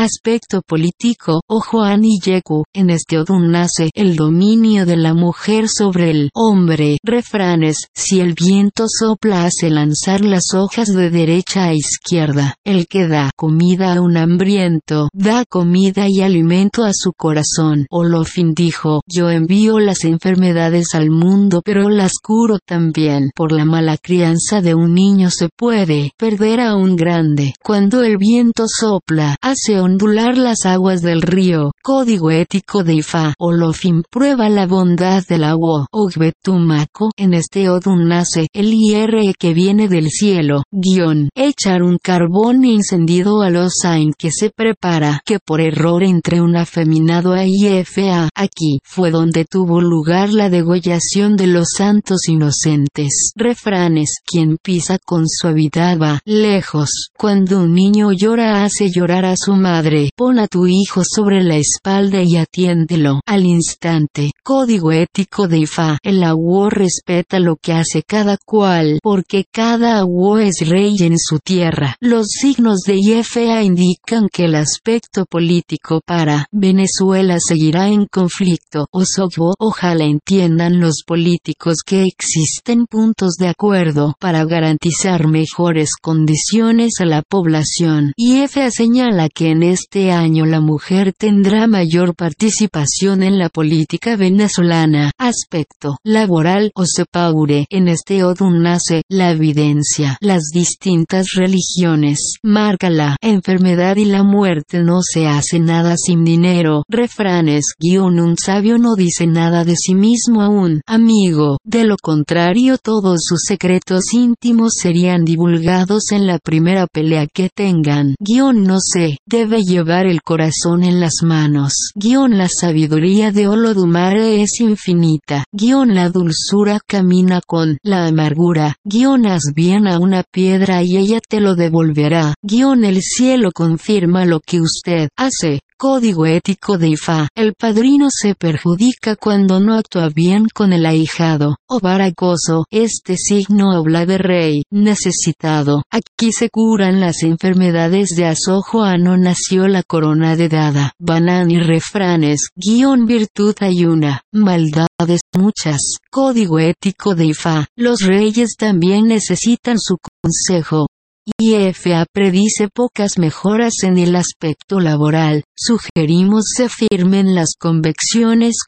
Aspecto político, o Juan y Yeku, en este Odun nace el dominio de la mujer sobre el hombre. Refranes, si el viento sopla hace lanzar las hojas de derecha a izquierda, el que da comida a un hambriento, da comida y alimento a su corazón. Olofin dijo, yo envío las enfermedades al mundo pero las curo también. Por la mala crianza de un niño se puede perder a un grande. Cuando el viento sopla, hace ondular las aguas del río. Código ético de Ifa. Olofin prueba la bondad del agua. Ogbetumaco. En este Odun nace el IR que viene del cielo. Guión. Echar un carbón encendido a los Sain que se prepara. Que por error entre un afeminado a IFA. Aquí fue donde tuvo lugar la degollación de los santos inocentes. Refranes. Quien pisa con suavidad va lejos. Cuando un niño llora hace llorar a su madre. Pon a tu hijo sobre la espalda y atiéndelo. Al instante. Código ético de Ifa. El agua respeta lo que hace cada cual, porque cada agua es rey en su tierra. Los signos de IFA indican que el aspecto político para Venezuela seguirá en conflicto. Osogbo, ojalá entiendan los políticos que existen puntos de acuerdo para garantizar mejores condiciones a la población. IFA señala que en este año la mujer tendrá mayor participación en la política venezolana. Aspecto laboral o sepaure. En este odun nace la evidencia. Las distintas religiones marca la enfermedad y la muerte no se hace nada sin dinero. Refranes guion un sabio no dice nada de sí mismo a un amigo. De lo contrario todos sus secretos íntimos serían divulgados en la primera pelea que tengan. Guión no sé, debe llevar el corazón en las manos. Guión la sabiduría de Olodumare es infinita. Guión la dulzura camina con la amargura. Guión haz bien a una piedra y ella te lo devolverá. Guión el cielo confirma lo que usted hace. Código ético de Ifa. El padrino se perjudica cuando no actúa bien con el ahijado, o baracoso. Este signo habla de rey, necesitado. Aquí se curan las enfermedades de asojo no nació la corona de dada. Banan y refranes, guion virtud hay una, maldades muchas. Código ético de Ifa. Los reyes también necesitan su consejo. IFA predice pocas mejoras en el aspecto laboral, sugerimos se firmen las convecciones